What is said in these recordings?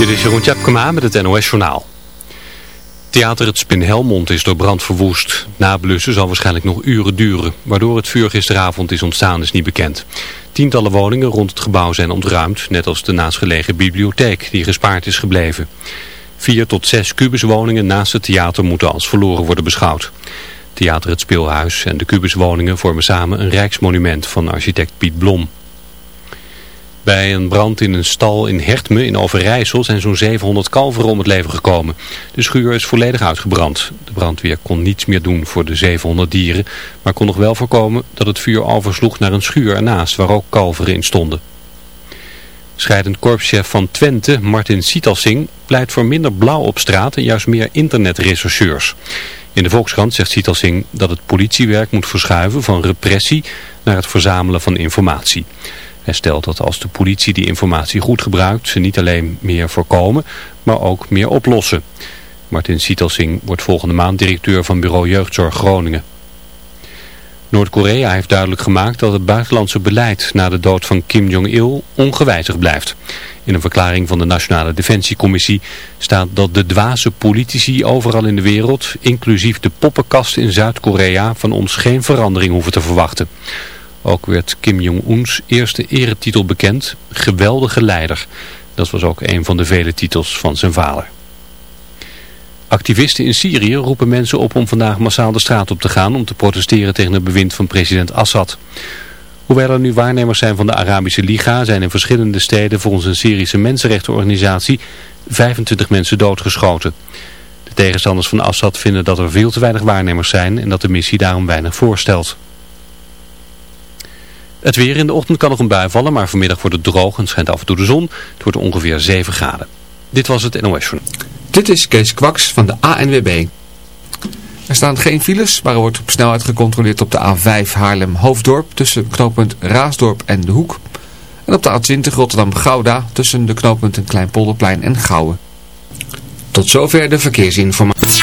Dit is Jeroen Tjepkema met het NOS Journaal. Theater Het Spin Helmond is door brand verwoest. Nablussen zal waarschijnlijk nog uren duren. Waardoor het vuur gisteravond is ontstaan is niet bekend. Tientallen woningen rond het gebouw zijn ontruimd. Net als de naastgelegen bibliotheek die gespaard is gebleven. Vier tot zes kubuswoningen naast het theater moeten als verloren worden beschouwd. Theater Het Speelhuis en de kubuswoningen vormen samen een rijksmonument van architect Piet Blom. Bij een brand in een stal in Hertme in Overijssel zijn zo'n 700 kalveren om het leven gekomen. De schuur is volledig uitgebrand. De brandweer kon niets meer doen voor de 700 dieren, maar kon nog wel voorkomen dat het vuur oversloeg naar een schuur ernaast waar ook kalveren in stonden. Scheidend korpschef van Twente, Martin Sietalsing, pleit voor minder blauw op straat en juist meer internetrechercheurs. In de Volkskrant zegt Sietalsing dat het politiewerk moet verschuiven van repressie naar het verzamelen van informatie. Stelt dat als de politie die informatie goed gebruikt, ze niet alleen meer voorkomen, maar ook meer oplossen. Martin Sietelsing wordt volgende maand directeur van bureau Jeugdzorg Groningen. Noord-Korea heeft duidelijk gemaakt dat het buitenlandse beleid na de dood van Kim Jong-il ongewijzigd blijft. In een verklaring van de Nationale Defensiecommissie staat dat de dwaze politici overal in de wereld, inclusief de poppenkast in Zuid-Korea, van ons geen verandering hoeven te verwachten. Ook werd Kim Jong-uns eerste eretitel bekend, geweldige leider. Dat was ook een van de vele titels van zijn vader. Activisten in Syrië roepen mensen op om vandaag massaal de straat op te gaan om te protesteren tegen het bewind van president Assad. Hoewel er nu waarnemers zijn van de Arabische Liga, zijn in verschillende steden volgens een Syrische mensenrechtenorganisatie 25 mensen doodgeschoten. De tegenstanders van Assad vinden dat er veel te weinig waarnemers zijn en dat de missie daarom weinig voorstelt. Het weer in de ochtend kan nog een bui vallen, maar vanmiddag wordt het droog en schijnt af en toe de zon. Het wordt ongeveer 7 graden. Dit was het NOS Journal. Dit is Kees Kwaks van de ANWB. Er staan geen files, maar er wordt op snelheid gecontroleerd op de A5 Haarlem-Hoofddorp tussen knooppunt Raasdorp en De Hoek. En op de A20 Rotterdam-Gouda tussen de knooppunten Kleinpolderplein en Gouwen. Tot zover de verkeersinformatie.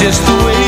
Just the way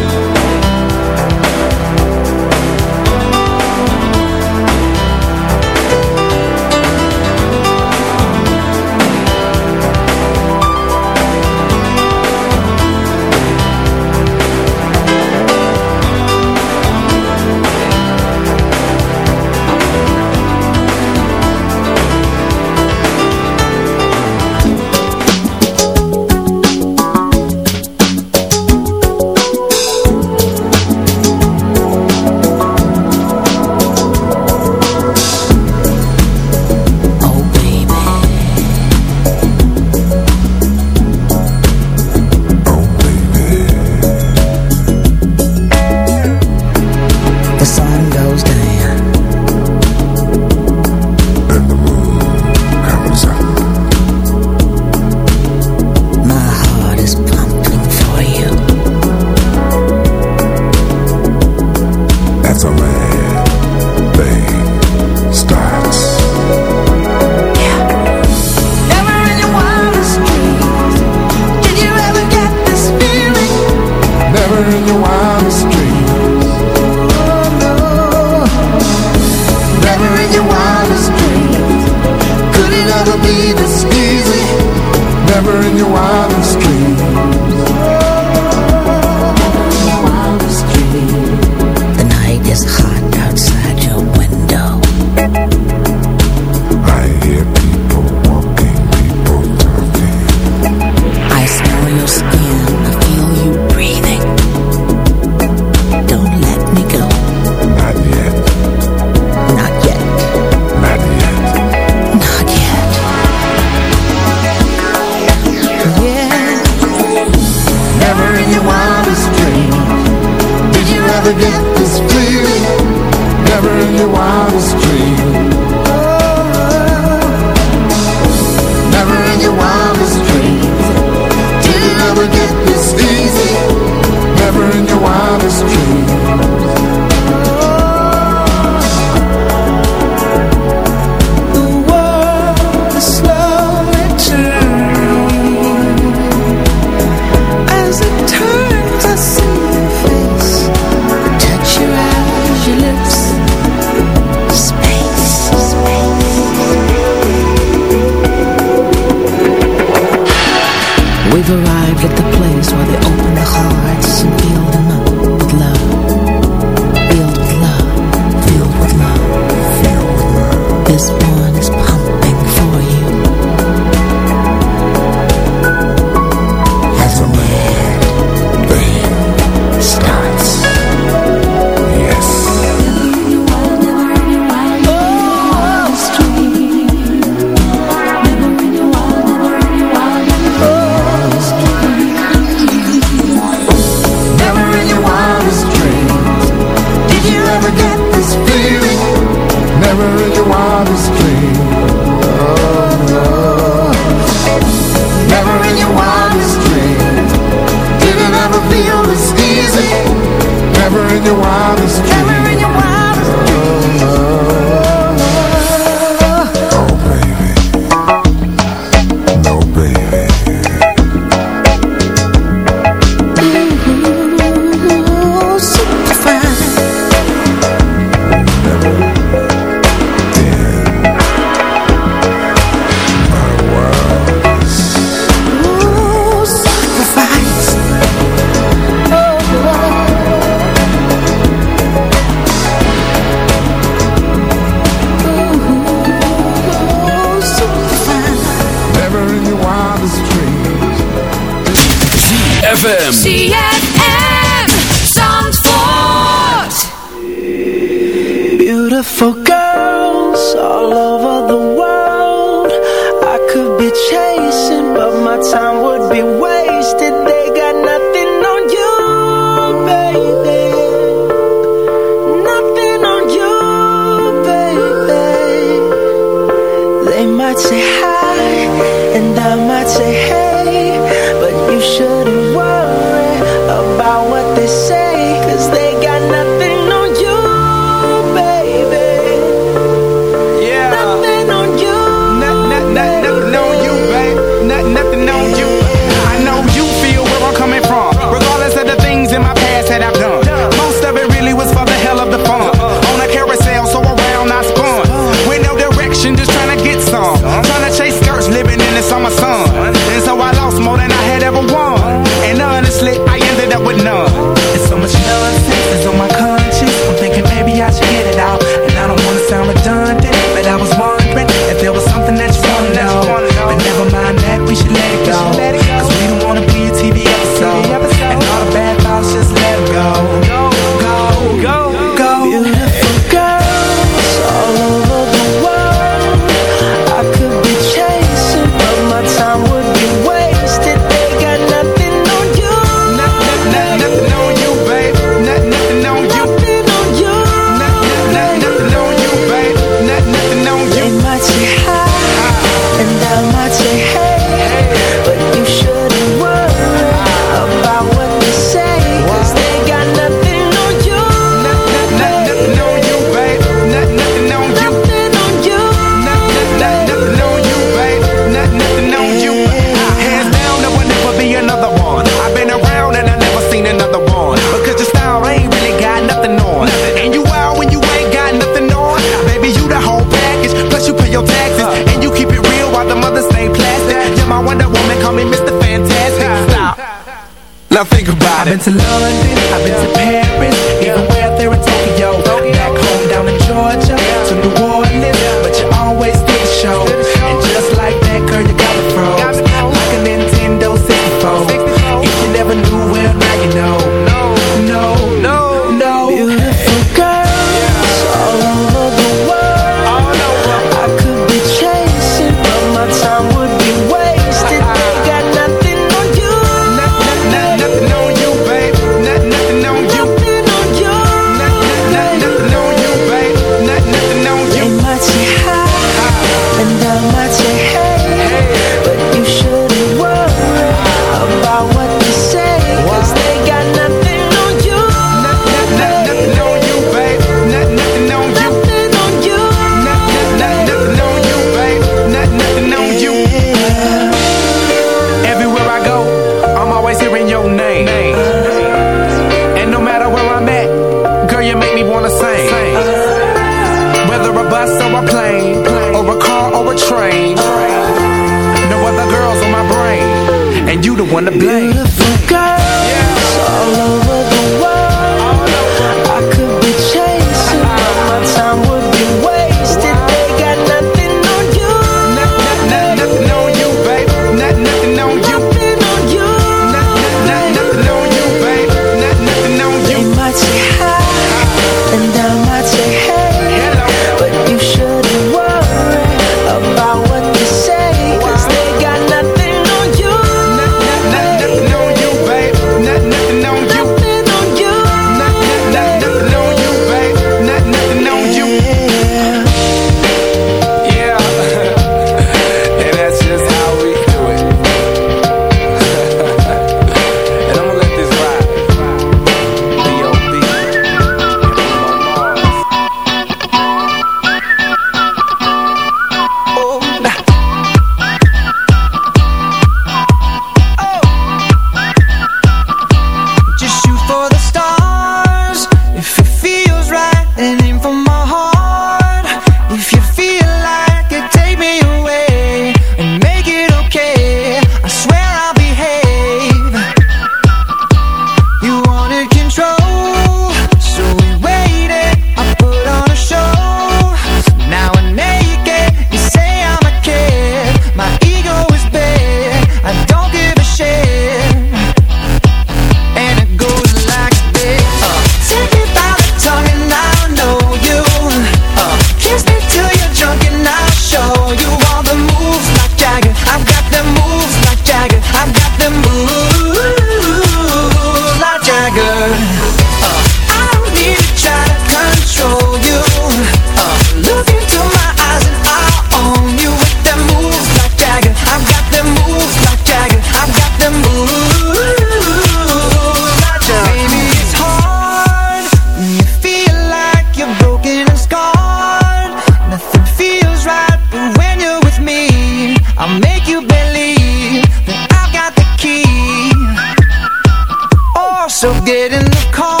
So get in the car.